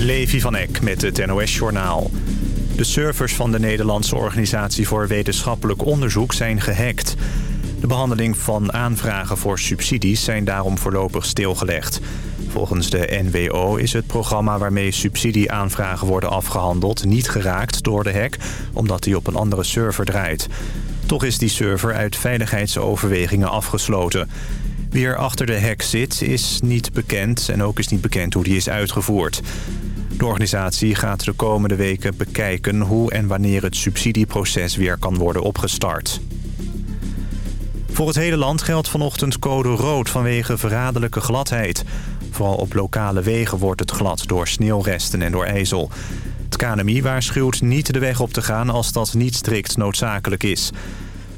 Levi van Eck met het NOS-journaal. De servers van de Nederlandse Organisatie voor Wetenschappelijk Onderzoek zijn gehackt. De behandeling van aanvragen voor subsidies zijn daarom voorlopig stilgelegd. Volgens de NWO is het programma waarmee subsidieaanvragen worden afgehandeld... niet geraakt door de hack, omdat die op een andere server draait. Toch is die server uit veiligheidsoverwegingen afgesloten. Wie er achter de hack zit is niet bekend en ook is niet bekend hoe die is uitgevoerd. De organisatie gaat de komende weken bekijken hoe en wanneer het subsidieproces weer kan worden opgestart. Voor het hele land geldt vanochtend code rood vanwege verraderlijke gladheid. Vooral op lokale wegen wordt het glad door sneeuwresten en door ijzel. Het KNMI waarschuwt niet de weg op te gaan als dat niet strikt noodzakelijk is.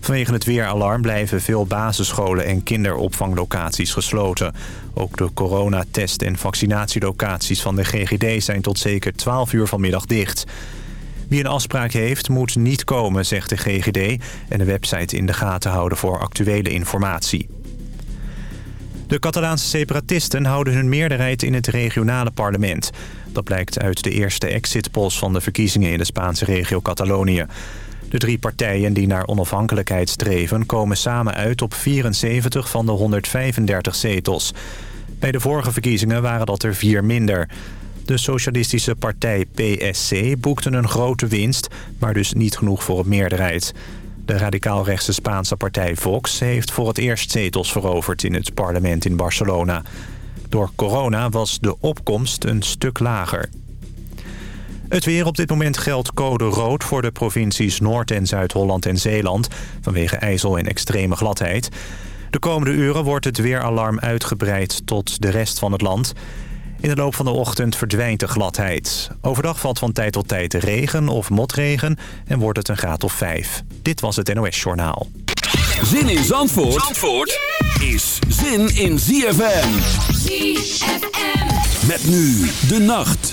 Vanwege het weeralarm blijven veel basisscholen en kinderopvanglocaties gesloten. Ook de coronatest- en vaccinatielocaties van de GGD zijn tot zeker 12 uur vanmiddag dicht. Wie een afspraak heeft, moet niet komen, zegt de GGD... en de website in de gaten houden voor actuele informatie. De Catalaanse separatisten houden hun meerderheid in het regionale parlement. Dat blijkt uit de eerste exit polls van de verkiezingen in de Spaanse regio Catalonië. De drie partijen die naar onafhankelijkheid streven... komen samen uit op 74 van de 135 zetels. Bij de vorige verkiezingen waren dat er vier minder. De socialistische partij PSC boekte een grote winst... maar dus niet genoeg voor een meerderheid. De radicaal-rechtse Spaanse partij Vox heeft voor het eerst zetels veroverd... in het parlement in Barcelona. Door corona was de opkomst een stuk lager. Het weer op dit moment geldt code rood voor de provincies Noord- en Zuid-Holland en Zeeland... vanwege ijzel en extreme gladheid. De komende uren wordt het weeralarm uitgebreid tot de rest van het land. In de loop van de ochtend verdwijnt de gladheid. Overdag valt van tijd tot tijd regen of motregen en wordt het een graad of 5. Dit was het NOS Journaal. Zin in Zandvoort, Zandvoort is zin in ZFM. ZFM. Met nu de nacht.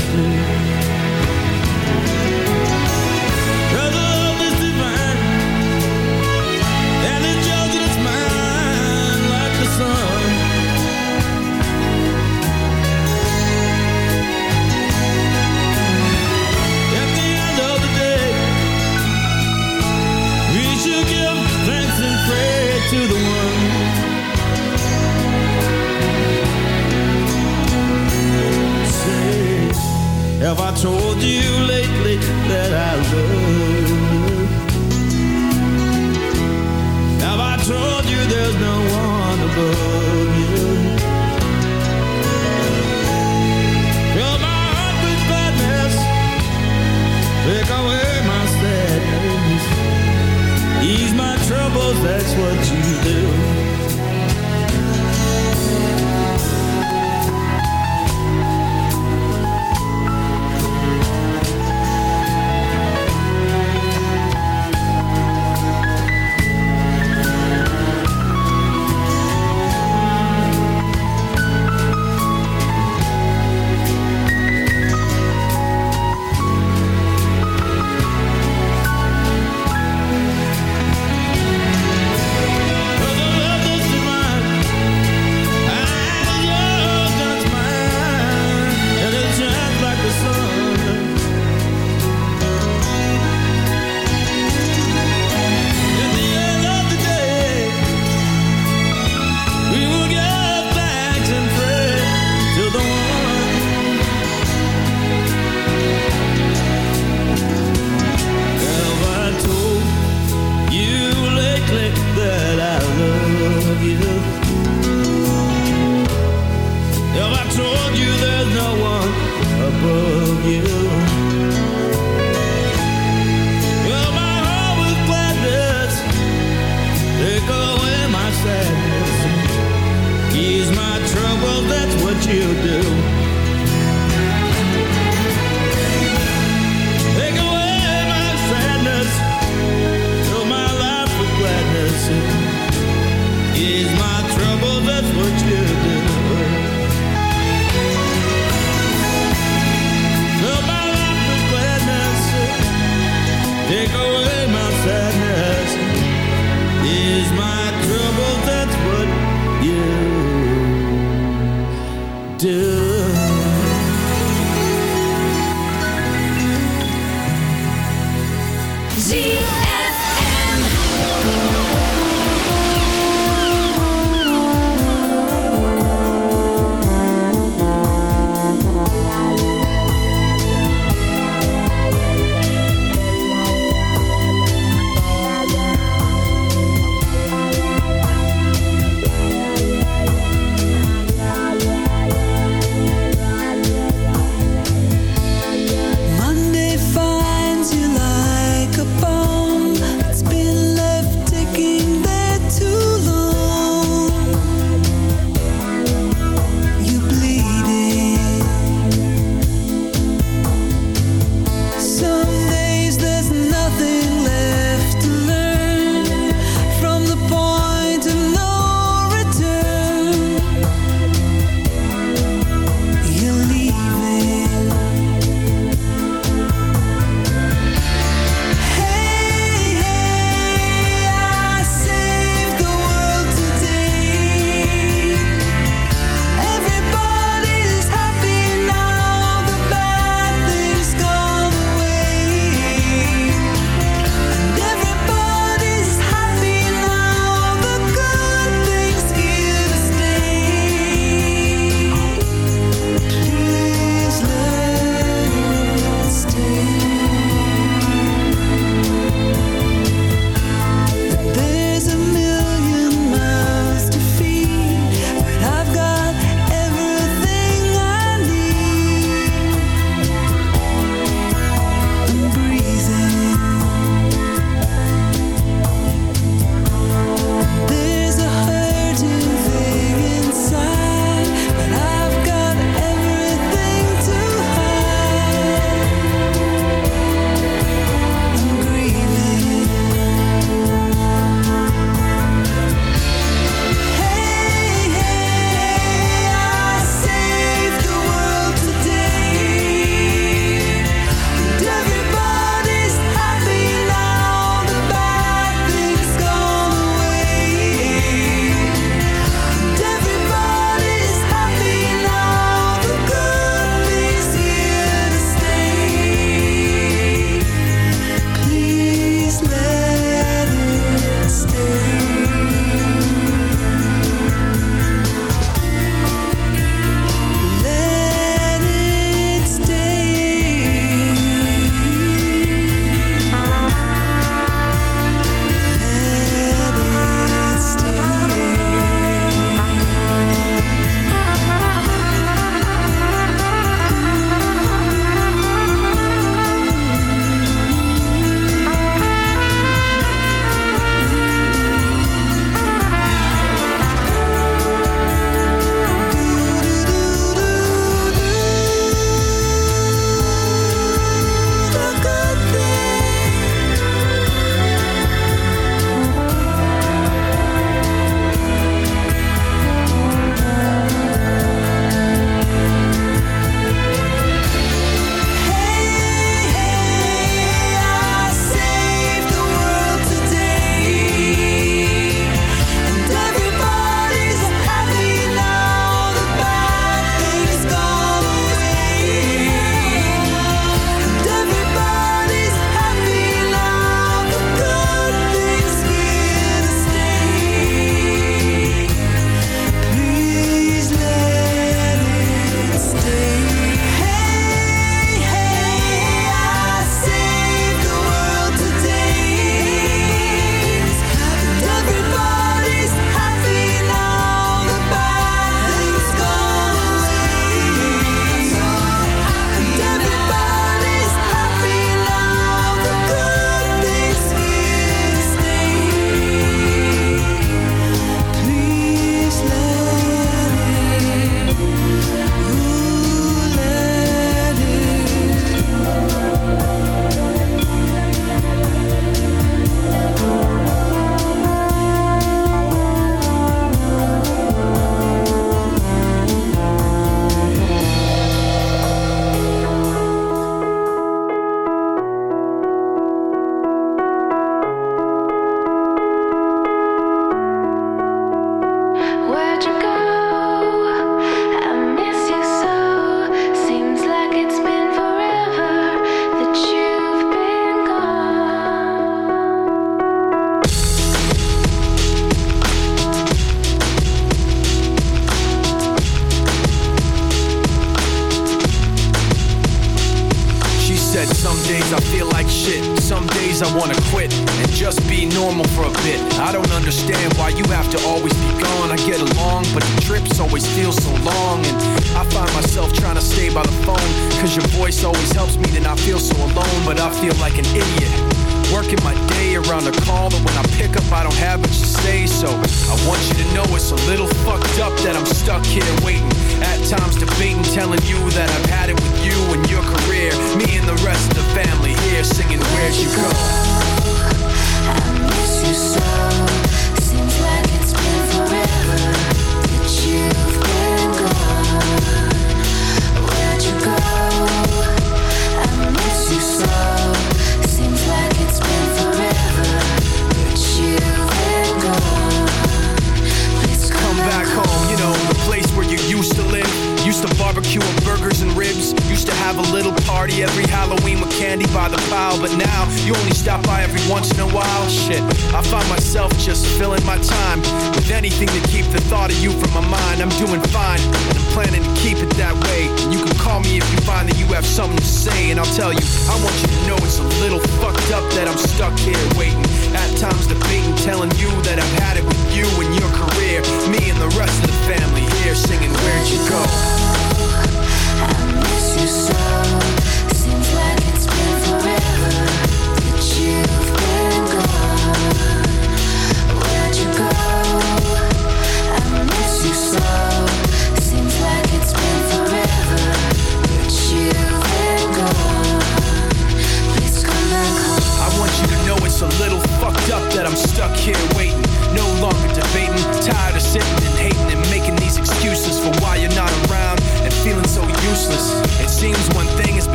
something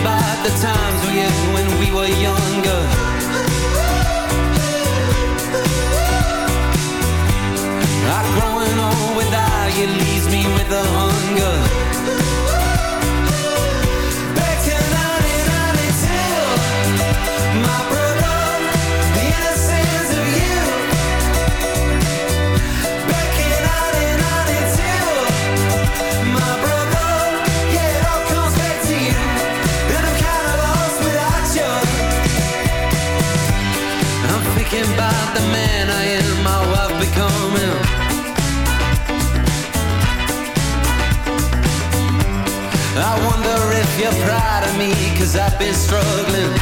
about the times we had when we were young. the man I am, my becoming. I wonder if you're proud of I've been struggling.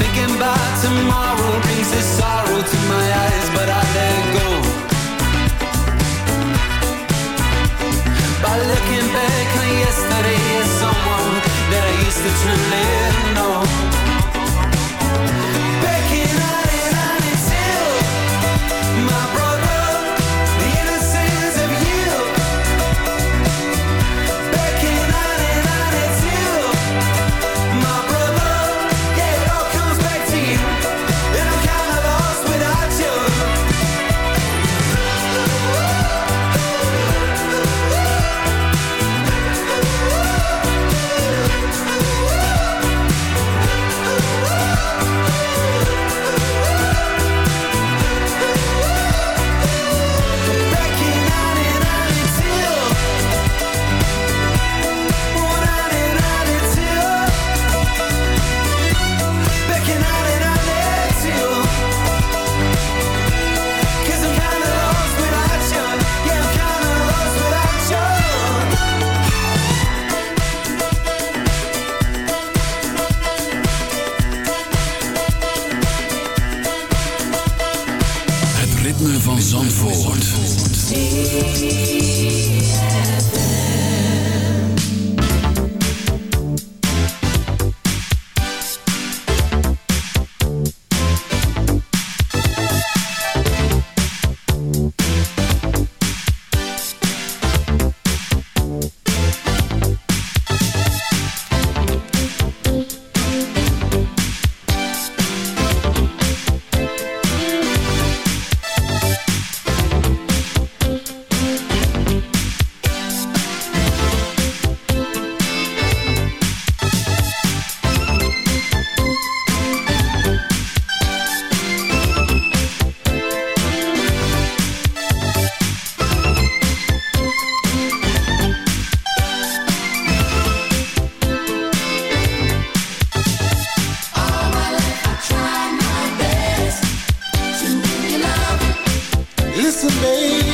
Thinking tomorrow brings this sorrow to my eyes, but I let go. By looking back on yesterday as someone that I used to truly Listen, baby.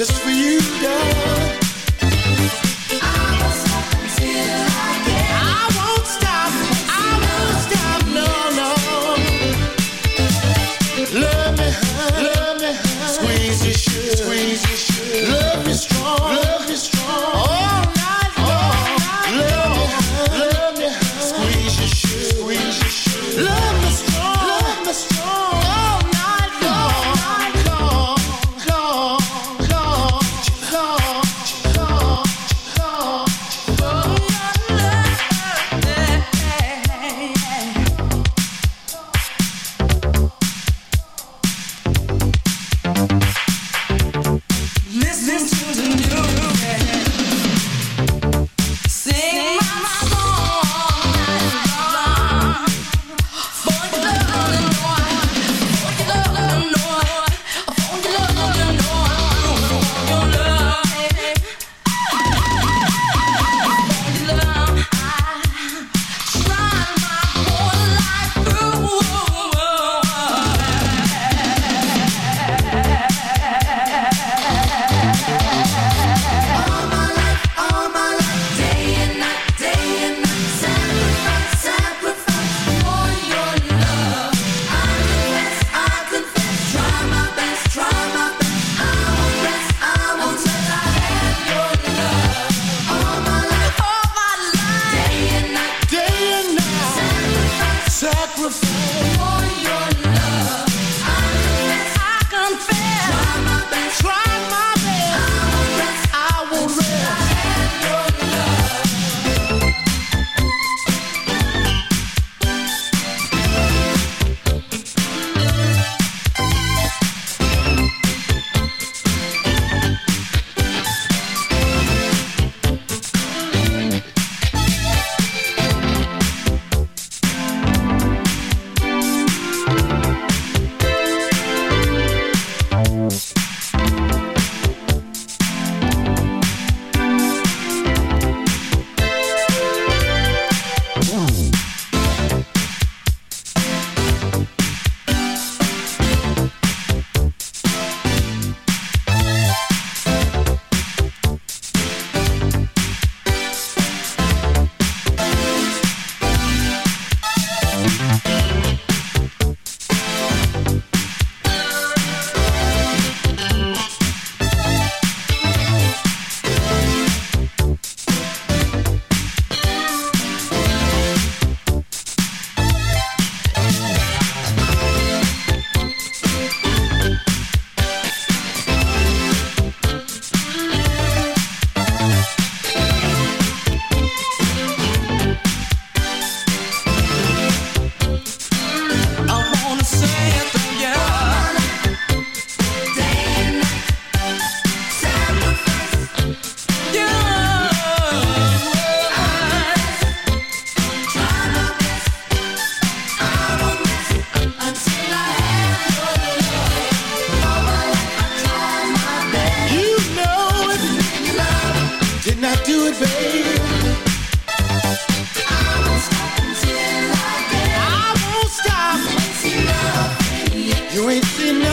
just for you, girl.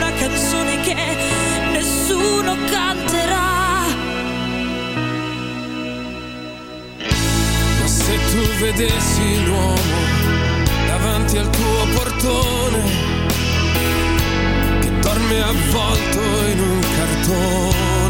Una canzone che nessuno canterà. Se tu vedessi l'uomo davanti al tuo portone che dorme avvolto in un cartone.